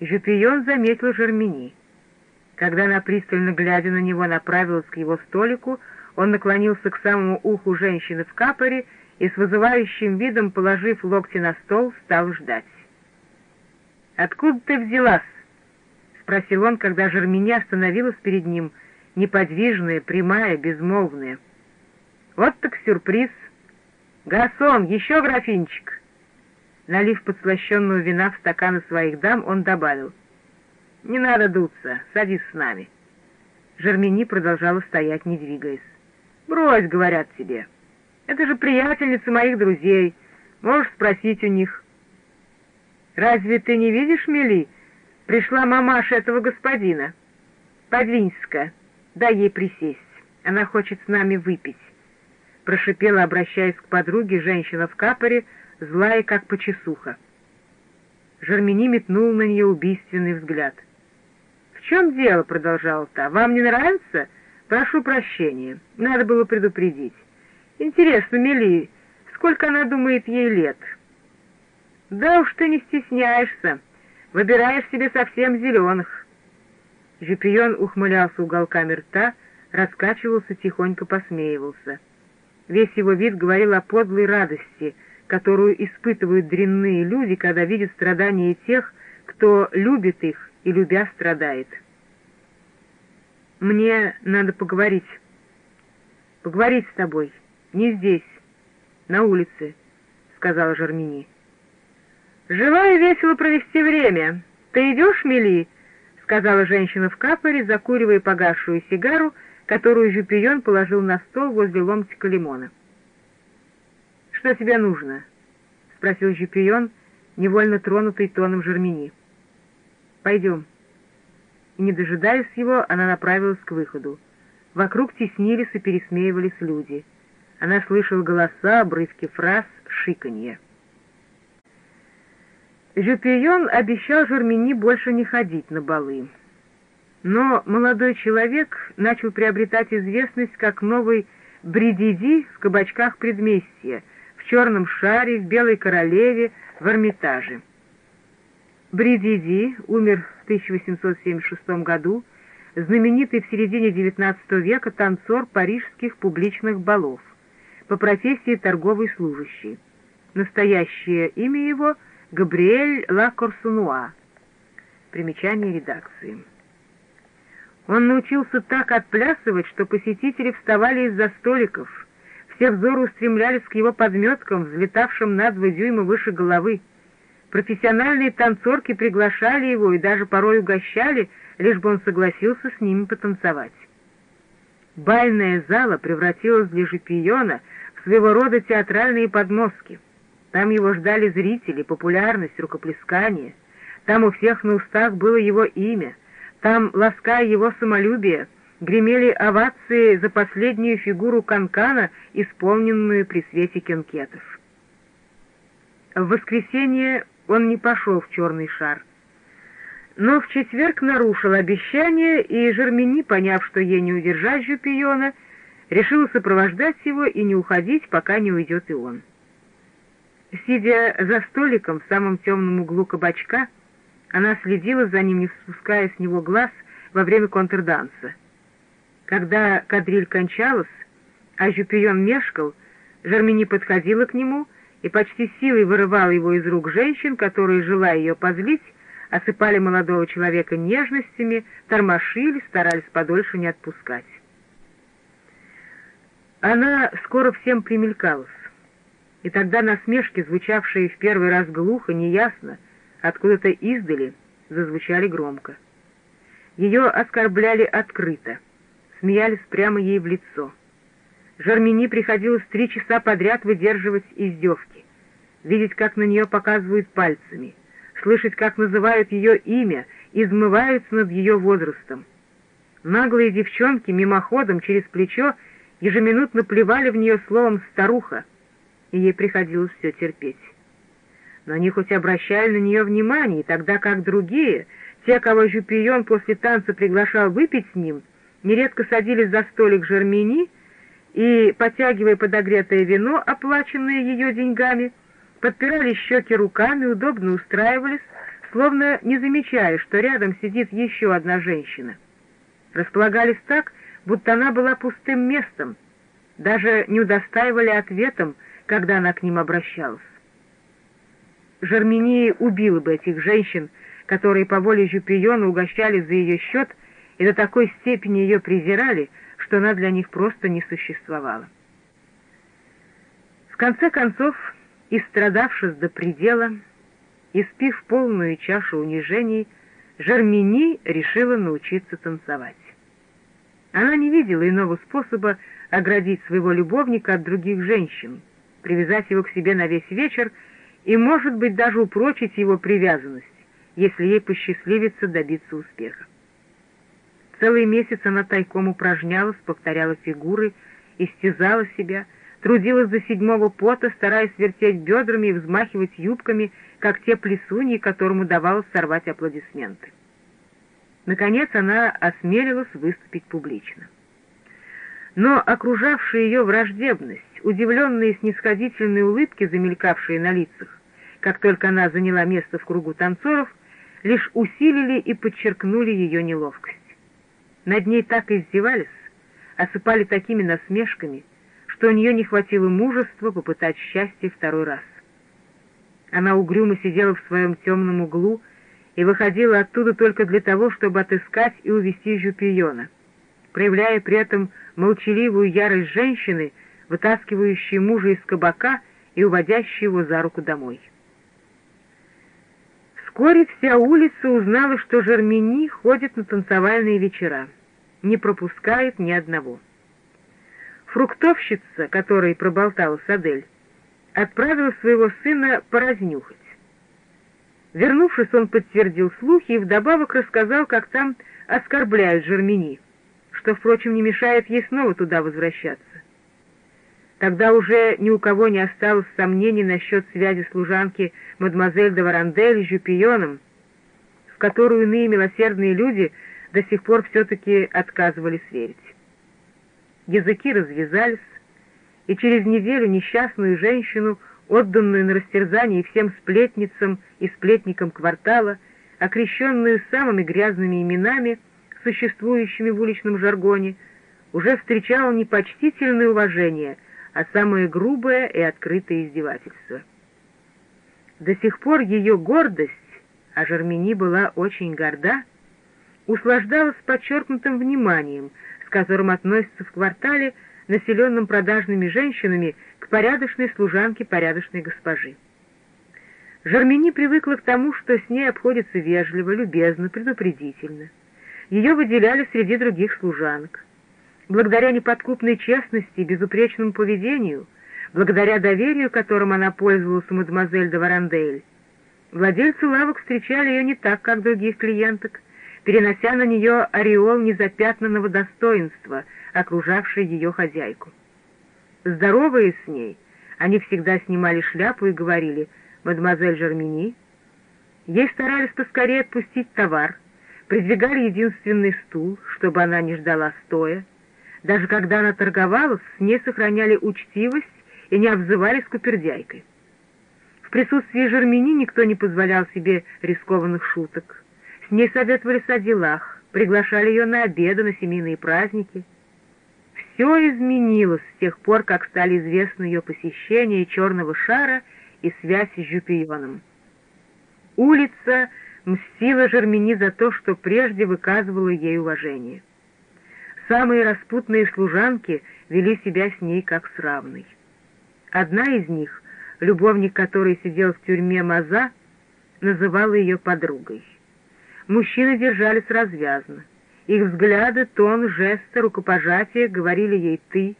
Жупион заметил Жермени. Когда она, пристально глядя на него, направилась к его столику, он наклонился к самому уху женщины в капоре и с вызывающим видом, положив локти на стол, стал ждать. «Откуда ты взялась?» — спросил он, когда Жермени остановилась перед ним, неподвижная, прямая, безмолвная. «Вот так сюрприз! Гарсон, еще графинчик!» Налив подслащенного вина в стаканы своих дам, он добавил. «Не надо дуться, садись с нами». Жермени продолжала стоять, не двигаясь. «Брось, — говорят тебе, — это же приятельницы моих друзей, можешь спросить у них». «Разве ты не видишь, Мели, пришла мамаша этого господина? Подвинься-ка, дай ей присесть, она хочет с нами выпить», — прошипела, обращаясь к подруге, женщина в капоре, злая, как почесуха. Жермени метнул на нее убийственный взгляд. «В чем дело?» — продолжала та. «Вам не нравится? Прошу прощения. Надо было предупредить. Интересно, Мели, сколько она думает ей лет?» «Да уж ты не стесняешься. Выбираешь себе совсем зеленых». Жупион ухмылялся уголками рта, раскачивался, тихонько посмеивался. Весь его вид говорил о подлой радости, которую испытывают дрянные люди, когда видят страдания тех, кто любит их и, любя, страдает. «Мне надо поговорить. Поговорить с тобой. Не здесь, на улице», — сказала Жермени. «Желаю весело провести время. Ты идешь, Мели?» — сказала женщина в капоре, закуривая погасшую сигару, которую Жупион положил на стол возле ломтика лимона. «Что тебе нужно?» — спросил Жупион, невольно тронутый тоном Жермени. «Пойдем». И, не дожидаясь его, она направилась к выходу. Вокруг теснились и пересмеивались люди. Она слышала голоса, обрывки фраз, шиканье. Жюпион обещал Жермени больше не ходить на балы. Но молодой человек начал приобретать известность как новый Бредиди в кабачках предместья, черном шаре, в белой королеве, в Эрмитаже. Бредиди умер в 1876 году, знаменитый в середине XIX века танцор парижских публичных балов, по профессии торговый служащий. Настоящее имя его — Габриэль Лакорсунуа. Примечание редакции. Он научился так отплясывать, что посетители вставали из-за столиков. Все взоры устремлялись к его подметкам, взлетавшим на два дюйма выше головы. Профессиональные танцорки приглашали его и даже порой угощали, лишь бы он согласился с ними потанцевать. Бальная зала превратилась для Жипиона в своего рода театральные подмостки — там его ждали зрители, популярность, рукоплескание. Там у всех на устах было его имя. Там, лаская его самолюбие, гремели овации за последнюю фигуру Канкана, исполненную при свете кенкетов. В воскресенье он не пошел в черный шар. Но в четверг нарушил обещание, и Жермени, поняв, что ей не удержать Жупиона, решила сопровождать его и не уходить, пока не уйдет и он. Сидя за столиком в самом темном углу кабачка, она следила за ним, не спуская с него глаз во время контрданса. Когда кадриль кончалась, а Жюпион мешкал, Жермени подходила к нему и почти силой вырывала его из рук женщин, которые, желая ее позлить, осыпали молодого человека нежностями, тормошили, старались подольше не отпускать. Она скоро всем примелькалась. И тогда насмешки, звучавшие в первый раз глухо, неясно, откуда-то издали, зазвучали громко. Ее оскорбляли открыто, смеялись прямо ей в лицо. Жармини приходилось три часа подряд выдерживать издевки, видеть, как на нее показывают пальцами, слышать, как называют ее имя, измываются над ее возрастом. Наглые девчонки мимоходом через плечо ежеминутно плевали в нее словом «старуха», и ей приходилось все терпеть. Но они хоть обращали на нее внимание, тогда как другие, те, кого Жупион после танца приглашал выпить с ним, нередко садились за столик Жермени и, потягивая подогретое вино, оплаченное ее деньгами, подпирали щеки руками, удобно устраивались, словно не замечая, что рядом сидит еще одна женщина. Располагались так, будто она была пустым местом, даже не удостаивали ответом, когда она к ним обращалась. Жермени убила бы этих женщин, которые по воле Жюпиона угощали за ее счет и до такой степени ее презирали, что она для них просто не существовала. В конце концов, истрадавшись до предела, испив полную чашу унижений, Жермени решила научиться танцевать. Она не видела иного способа оградить своего любовника от других женщин, привязать его к себе на весь вечер и, может быть, даже упрочить его привязанность, если ей посчастливится добиться успеха. Целый месяц она тайком упражнялась, повторяла фигуры, истязала себя, трудилась до седьмого пота, стараясь вертеть бедрами и взмахивать юбками, как те плесуньи, которым удавалось сорвать аплодисменты. Наконец она осмелилась выступить публично. Но окружавшая ее враждебность, удивленные снисходительные улыбки, замелькавшие на лицах, как только она заняла место в кругу танцоров, лишь усилили и подчеркнули ее неловкость. Над ней так издевались, осыпали такими насмешками, что у нее не хватило мужества попытать счастье второй раз. Она угрюмо сидела в своем темном углу и выходила оттуда только для того, чтобы отыскать и увести Жупиона, проявляя при этом молчаливую ярость женщины, вытаскивающей мужа из кабака и уводящей его за руку домой. Вскоре вся улица узнала, что Жермени ходит на танцевальные вечера, не пропускает ни одного. Фруктовщица, которой проболталась Адель, отправила своего сына поразнюхать. Вернувшись, он подтвердил слухи и вдобавок рассказал, как там оскорбляют Жермени, что, впрочем, не мешает ей снова туда возвращаться. Тогда уже ни у кого не осталось сомнений насчет связи служанки мадемуазель де Варандель с Жупионом, в которую иные милосердные люди до сих пор все-таки отказывались верить. Языки развязались, и через неделю несчастную женщину, отданную на растерзание всем сплетницам и сплетникам квартала, окрещенную самыми грязными именами, существующими в уличном жаргоне, уже встречало не почтительное уважение — а самое грубое и открытое издевательство. До сих пор ее гордость, а Жермени была очень горда, услаждалась подчеркнутым вниманием, с которым относятся в квартале, населенном продажными женщинами, к порядочной служанке порядочной госпожи. Жермени привыкла к тому, что с ней обходится вежливо, любезно, предупредительно. Ее выделяли среди других служанок благодаря неподкупной честности и безупречному поведению, благодаря доверию, которым она пользовалась у мадемуазель де Варандель, владельцы лавок встречали ее не так, как других клиенток, перенося на нее ореол незапятнанного достоинства, окружавший ее хозяйку. Здоровые с ней, они всегда снимали шляпу и говорили «Мадемуазель Жермени». Ей старались поскорее отпустить товар, придвигали единственный стул, чтобы она не ждала стоя, даже когда она торговалась, с ней сохраняли учтивость и не обзывали скупердяйкой. В присутствии Жермени никто не позволял себе рискованных шуток. С ней советовались о делах, приглашали ее на обеды, на семейные праздники. Все изменилось с тех пор, как стали известны ее посещения черного шара и связь с Жупионом. Улица мстила Жермени за то, что прежде выказывала ей уважение. Самые распутные служанки вели себя с ней как с равной. Одна из них, любовник которой сидел в тюрьме Маза, называла ее подругой. Мужчины держались развязно. Их взгляды, тон, жесты, рукопожатия говорили ей «ты»,